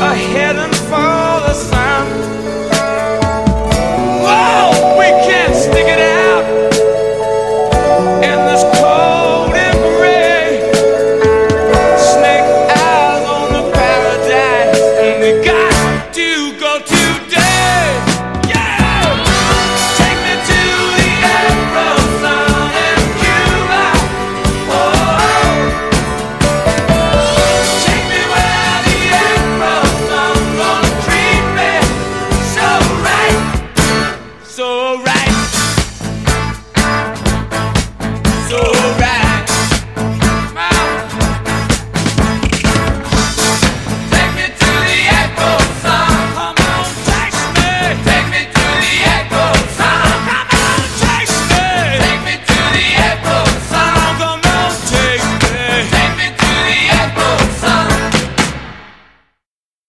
ahead and